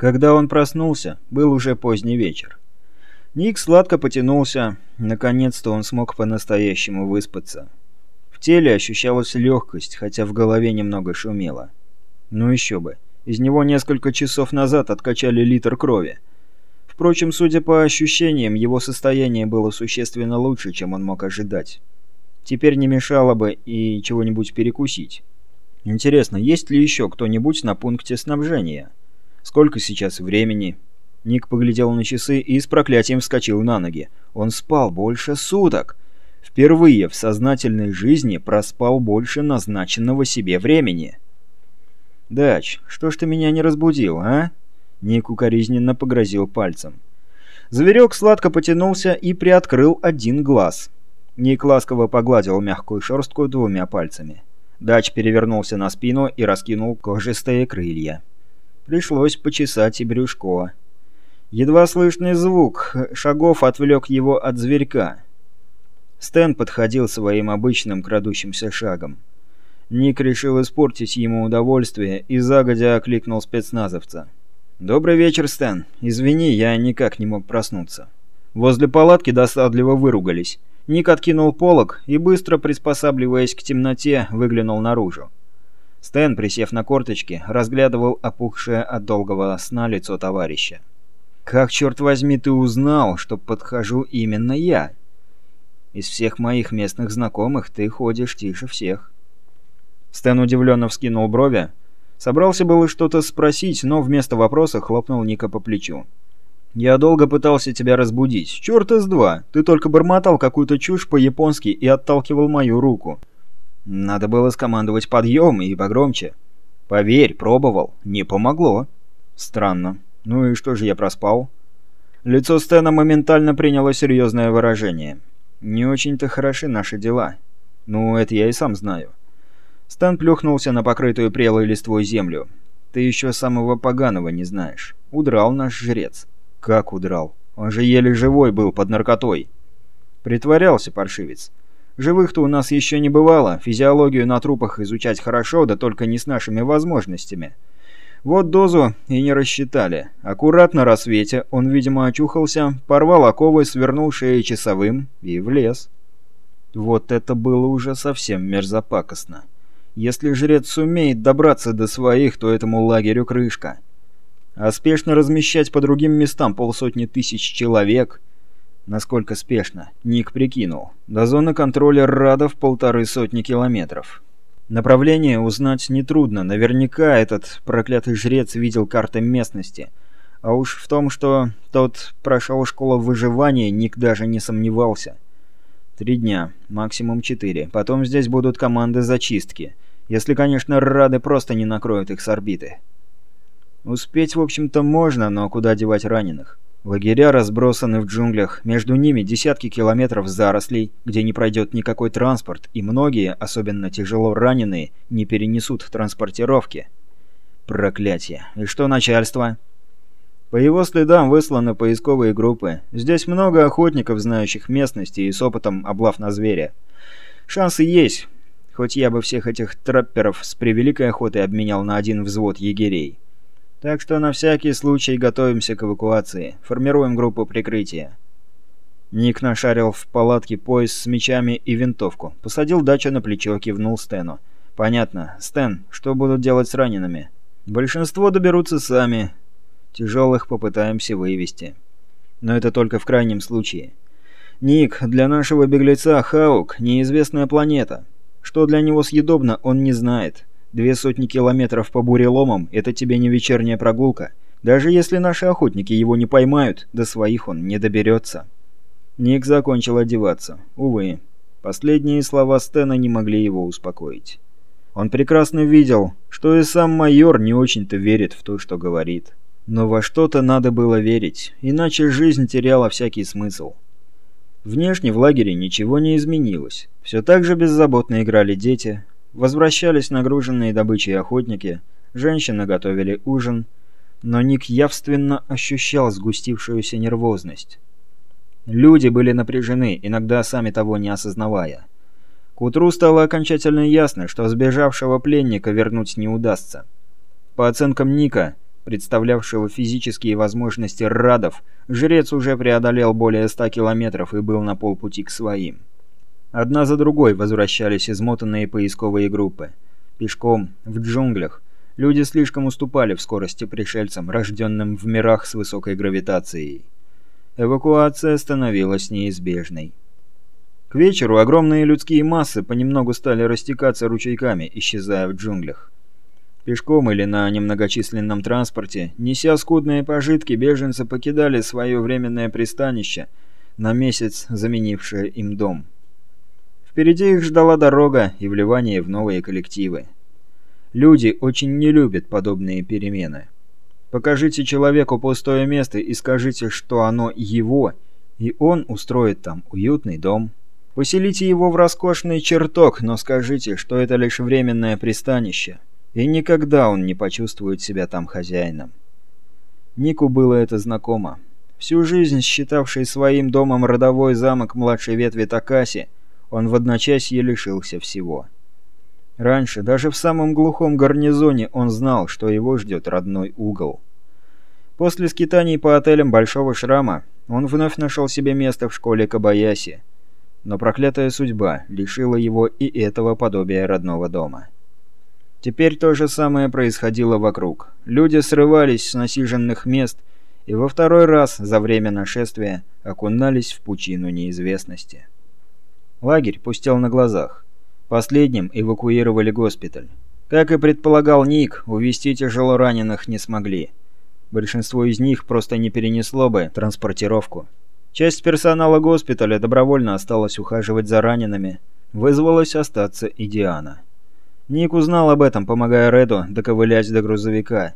Когда он проснулся, был уже поздний вечер. Ник сладко потянулся, наконец-то он смог по-настоящему выспаться. В теле ощущалась легкость, хотя в голове немного шумело. Ну еще бы, из него несколько часов назад откачали литр крови. Впрочем, судя по ощущениям, его состояние было существенно лучше, чем он мог ожидать. Теперь не мешало бы и чего-нибудь перекусить. Интересно, есть ли еще кто-нибудь на пункте снабжения? Сколько сейчас времени? Ник поглядел на часы и с проклятием вскочил на ноги. Он спал больше суток. Впервые в сознательной жизни проспал больше назначенного себе времени. «Дач, что ж ты меня не разбудил, а?» Ник укоризненно погрозил пальцем. Зверек сладко потянулся и приоткрыл один глаз. Ник ласково погладил мягкую шерстку двумя пальцами. Дач перевернулся на спину и раскинул кожистые крылья. Пришлось почесать и брюшко. Едва слышный звук шагов отвлек его от зверька. Стэн подходил своим обычным крадущимся шагом. Ник решил испортить ему удовольствие и загодя окликнул спецназовца. «Добрый вечер, Стэн. Извини, я никак не мог проснуться». Возле палатки досадливо выругались. Ник откинул полог и, быстро приспосабливаясь к темноте, выглянул наружу. Стэн, присев на корточки, разглядывал опухшее от долгого сна лицо товарища. «Как, черт возьми, ты узнал, что подхожу именно я? Из всех моих местных знакомых ты ходишь тише всех». Стэн удивленно вскинул брови. Собрался было что-то спросить, но вместо вопроса хлопнул Ника по плечу. «Я долго пытался тебя разбудить. Черт из два. Ты только бормотал какую-то чушь по-японски и отталкивал мою руку. Надо было скомандовать подъем и погромче. Поверь, пробовал. Не помогло. Странно. Ну и что же я проспал? Лицо Стэна моментально приняло серьезное выражение. Не очень-то хороши наши дела. Ну, это я и сам знаю. Стэн плюхнулся на покрытую прелой листвой землю. Ты еще самого поганого не знаешь. Удрал наш жрец. Как удрал? Он же еле живой был под наркотой. Притворялся паршивец. Живых-то у нас еще не бывало, физиологию на трупах изучать хорошо, да только не с нашими возможностями. Вот дозу и не рассчитали. Аккуратно рассвете он, видимо, очухался, порвал оковы, свернул шеи часовым и влез. Вот это было уже совсем мерзопакостно. Если жрец сумеет добраться до своих, то этому лагерю крышка. А спешно размещать по другим местам полсотни тысяч человек... Насколько спешно? Ник прикинул. До зоны контроля Радов полторы сотни километров. Направление узнать нетрудно, наверняка этот проклятый жрец видел карты местности. А уж в том, что тот прошел школу выживания, Ник даже не сомневался. Три дня, максимум четыре. Потом здесь будут команды зачистки. Если, конечно, Рады просто не накроют их с орбиты. Успеть, в общем-то, можно, но куда девать раненых? Лагеря разбросаны в джунглях, между ними десятки километров зарослей, где не пройдет никакой транспорт, и многие, особенно тяжело раненые, не перенесут транспортировки. Проклятие. И что начальство? По его следам высланы поисковые группы. Здесь много охотников, знающих местности и с опытом облав на зверя. Шансы есть, хоть я бы всех этих трапперов с превеликой охотой обменял на один взвод егерей. Так что на всякий случай готовимся к эвакуации. Формируем группу прикрытия. Ник нашарил в палатке пояс с мечами и винтовку. Посадил дачу на плечо, кивнул Стэну. «Понятно. Стэн, что будут делать с ранеными?» «Большинство доберутся сами. Тяжелых попытаемся вывести. Но это только в крайнем случае. Ник, для нашего беглеца Хаук – неизвестная планета. Что для него съедобно, он не знает. Две сотни километров по буреломам – это тебе не вечерняя прогулка. Даже если наши охотники его не поймают, до своих он не доберется. Ник закончил одеваться. Увы, последние слова Стена не могли его успокоить. Он прекрасно видел, что и сам майор не очень-то верит в то, что говорит. Но во что-то надо было верить, иначе жизнь теряла всякий смысл. Внешне в лагере ничего не изменилось. Все так же беззаботно играли дети, Возвращались нагруженные добычей охотники, женщины готовили ужин, но Ник явственно ощущал сгустившуюся нервозность. Люди были напряжены, иногда сами того не осознавая. К утру стало окончательно ясно, что сбежавшего пленника вернуть не удастся. По оценкам Ника, представлявшего физические возможности радов, жрец уже преодолел более ста километров и был на полпути к своим. Одна за другой возвращались измотанные поисковые группы. Пешком, в джунглях. Люди слишком уступали в скорости пришельцам, рожденным в мирах с высокой гравитацией. Эвакуация становилась неизбежной. К вечеру огромные людские массы понемногу стали растекаться ручейками, исчезая в джунглях. Пешком или на немногочисленном транспорте, неся скудные пожитки, беженцы покидали свое временное пристанище, на месяц заменившее им дом. Впереди их ждала дорога и вливание в новые коллективы. Люди очень не любят подобные перемены. Покажите человеку пустое место и скажите, что оно его, и он устроит там уютный дом. Поселите его в роскошный чертог, но скажите, что это лишь временное пристанище, и никогда он не почувствует себя там хозяином. Нику было это знакомо. Всю жизнь считавший своим домом родовой замок младшей ветви Такаси, он в одночасье лишился всего. Раньше, даже в самом глухом гарнизоне, он знал, что его ждет родной угол. После скитаний по отелям Большого Шрама он вновь нашел себе место в школе Кабаяси, но проклятая судьба лишила его и этого подобия родного дома. Теперь то же самое происходило вокруг. Люди срывались с насиженных мест и во второй раз за время нашествия окунались в пучину неизвестности. Лагерь пустел на глазах. Последним эвакуировали госпиталь. Как и предполагал Ник, увезти тяжело раненых не смогли. Большинство из них просто не перенесло бы транспортировку. Часть персонала госпиталя добровольно осталась ухаживать за ранеными. Вызвалась остаться и Диана. Ник узнал об этом, помогая Реду доковылять до грузовика.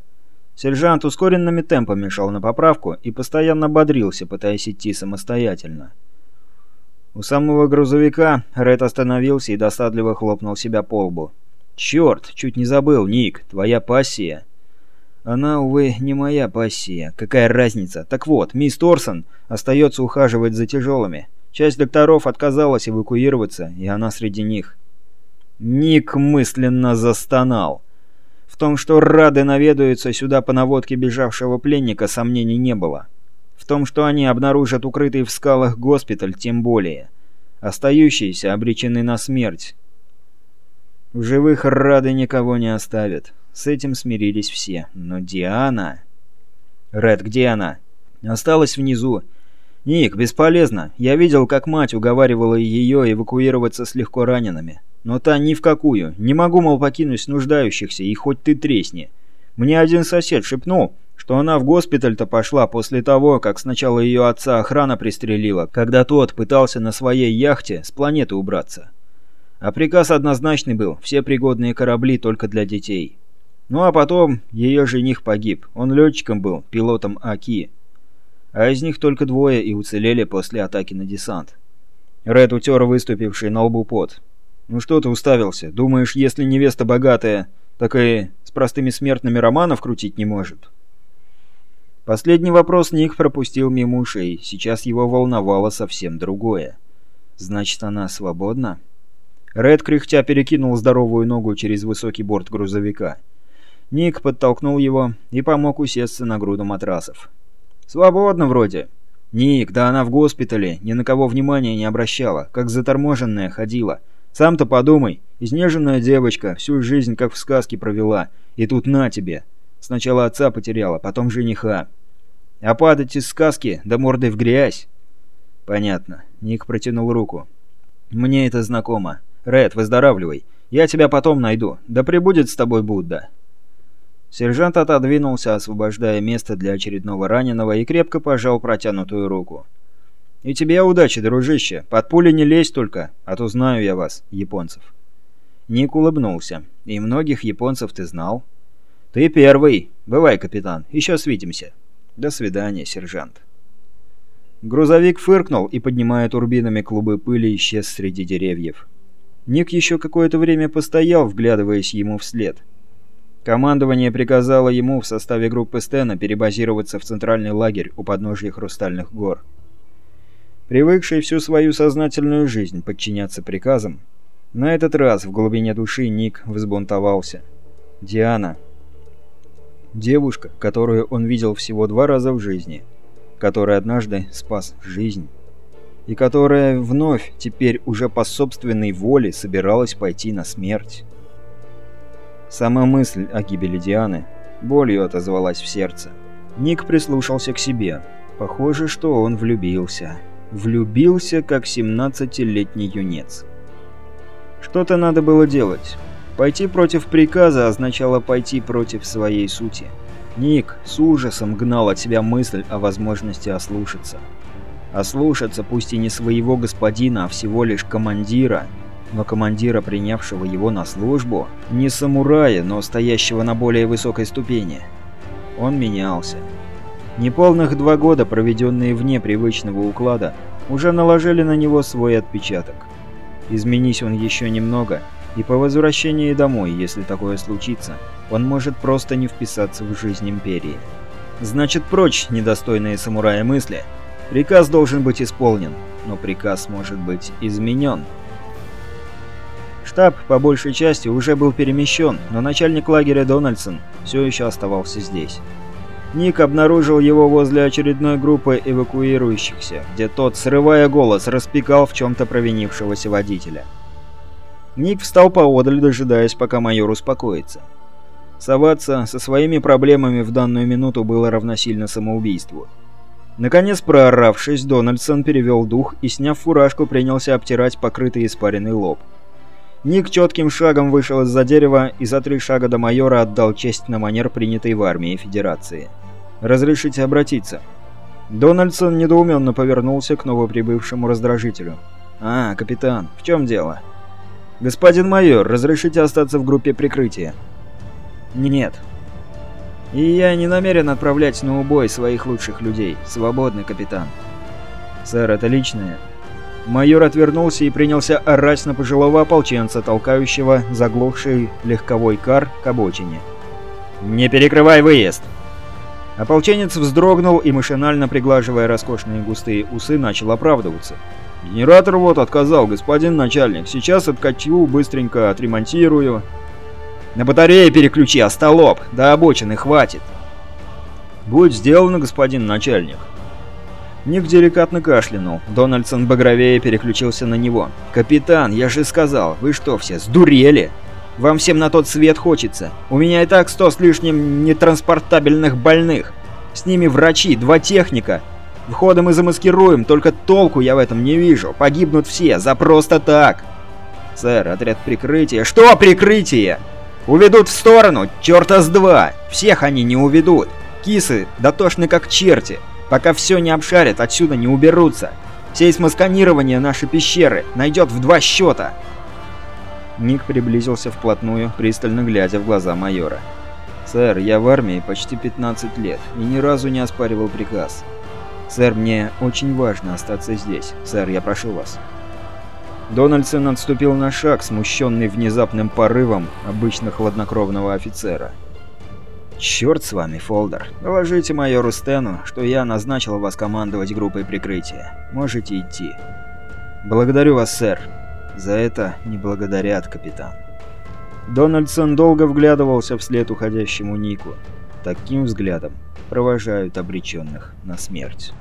Сержант ускоренными темпами шел на поправку и постоянно бодрился, пытаясь идти самостоятельно. У самого грузовика Ред остановился и досадливо хлопнул себя по лбу. «Черт, чуть не забыл, Ник, твоя пассия». «Она, увы, не моя пассия. Какая разница? Так вот, мисс Торсон остается ухаживать за тяжелыми. Часть докторов отказалась эвакуироваться, и она среди них». Ник мысленно застонал. В том, что Рады наведаются сюда по наводке бежавшего пленника, сомнений не было. В том, что они обнаружат укрытый в скалах госпиталь, тем более. Остающиеся обречены на смерть. В живых Рады никого не оставят. С этим смирились все. Но Диана... Ред, где она? Осталась внизу. Ник, бесполезно. Я видел, как мать уговаривала ее эвакуироваться с легко ранеными. Но та ни в какую. Не могу, мол, покинуть нуждающихся, и хоть ты тресни. Мне один сосед шепнул, что она в госпиталь-то пошла после того, как сначала ее отца охрана пристрелила, когда тот пытался на своей яхте с планеты убраться. А приказ однозначный был – все пригодные корабли только для детей. Ну а потом ее жених погиб, он летчиком был, пилотом АКИ. А из них только двое и уцелели после атаки на десант. Ред утер выступивший на лбу пот. «Ну что ты уставился? Думаешь, если невеста богатая, так и с простыми смертными романов крутить не может?» Последний вопрос Ник пропустил мимо ушей. Сейчас его волновало совсем другое. «Значит, она свободна?» Ред кряхтя перекинул здоровую ногу через высокий борт грузовика. Ник подтолкнул его и помог усесться на груду матрасов. «Свободно вроде». «Ник, да она в госпитале, ни на кого внимания не обращала, как заторможенная ходила. Сам-то подумай, изнеженная девочка, всю жизнь как в сказке провела, и тут на тебе. Сначала отца потеряла, потом жениха. А падать из сказки, да мордой в грязь. Понятно. Ник протянул руку. Мне это знакомо. Ред, выздоравливай. Я тебя потом найду. Да прибудет с тобой Будда. Сержант отодвинулся, освобождая место для очередного раненого, и крепко пожал протянутую руку. «И тебе удачи, дружище. Под пули не лезь только, а то знаю я вас, японцев». Ник улыбнулся. «И многих японцев ты знал?» «Ты первый. Бывай, капитан. Еще свидимся». «До свидания, сержант». Грузовик фыркнул и, поднимая турбинами клубы пыли, исчез среди деревьев. Ник еще какое-то время постоял, вглядываясь ему вслед. Командование приказало ему в составе группы Стена перебазироваться в центральный лагерь у подножья Хрустальных гор. Привыкший всю свою сознательную жизнь подчиняться приказам, на этот раз в глубине души Ник взбунтовался. Диана. Девушка, которую он видел всего два раза в жизни, который однажды спас жизнь, и которая вновь, теперь уже по собственной воле, собиралась пойти на смерть. Сама мысль о гибели Дианы болью отозвалась в сердце. Ник прислушался к себе. Похоже, что он влюбился. Влюбился, как 17-летний юнец. Что-то надо было делать. Пойти против приказа означало пойти против своей сути. Ник с ужасом гнал от себя мысль о возможности ослушаться. Ослушаться пусть и не своего господина, а всего лишь командира, но командира, принявшего его на службу, не самурая, но стоящего на более высокой ступени. Он менялся. Неполных два года, проведенные вне привычного уклада, уже наложили на него свой отпечаток. Изменись он еще немного, и по возвращении домой, если такое случится, он может просто не вписаться в жизнь Империи. Значит, прочь недостойные самурая мысли. Приказ должен быть исполнен, но приказ может быть изменен. Штаб, по большей части, уже был перемещен, но начальник лагеря Дональдсон все еще оставался здесь. Ник обнаружил его возле очередной группы эвакуирующихся, где тот, срывая голос, распекал в чем-то провинившегося водителя. Ник встал поодаль, дожидаясь, пока майор успокоится. Соваться со своими проблемами в данную минуту было равносильно самоубийству. Наконец, прооравшись, Дональдсон перевел дух и, сняв фуражку, принялся обтирать покрытый испаренный лоб. Ник четким шагом вышел из-за дерева и за три шага до майора отдал честь на манер, принятый в армии Федерации. «Разрешите обратиться?» Дональдсон недоуменно повернулся к новоприбывшему раздражителю. «А, капитан, в чем дело?» «Господин майор, разрешите остаться в группе прикрытия?» «Нет». «И я не намерен отправлять на убой своих лучших людей. Свободный, капитан». «Сэр, это личное». Майор отвернулся и принялся орать на пожилого ополченца, толкающего заглохший легковой кар к обочине. «Не перекрывай выезд!» Ополченец вздрогнул и, машинально приглаживая роскошные густые усы, начал оправдываться. Генератор вот отказал, господин начальник. Сейчас откачу, быстренько отремонтирую. На батарее переключи, остолоп. До обочины хватит. Будет сделано, господин начальник. Ник деликатно кашлянул. Дональдсон багровее переключился на него. «Капитан, я же сказал, вы что все, сдурели? Вам всем на тот свет хочется. У меня и так сто с лишним нетранспортабельных больных. С ними врачи, два техника. Входом и замаскируем, только толку я в этом не вижу. Погибнут все, за просто так. Сэр, отряд прикрытия. Что прикрытие? Уведут в сторону, черта с два. Всех они не уведут. Кисы дотошны как черти. Пока все не обшарят, отсюда не уберутся. Сейсмосканирование нашей пещеры найдет в два счета. Ник приблизился вплотную, пристально глядя в глаза майора. «Сэр, я в армии почти 15 лет и ни разу не оспаривал приказ. «Сэр, мне очень важно остаться здесь. Сэр, я прошу вас». Дональдсон отступил на шаг, смущенный внезапным порывом обычно хладнокровного офицера. «Черт с вами, Фолдер. Доложите майору Стэну, что я назначил вас командовать группой прикрытия. Можете идти». «Благодарю вас, сэр». «За это не благодарят, капитан». Дональдсон долго вглядывался вслед уходящему Нику. Таким взглядом провожают обреченных на смерть.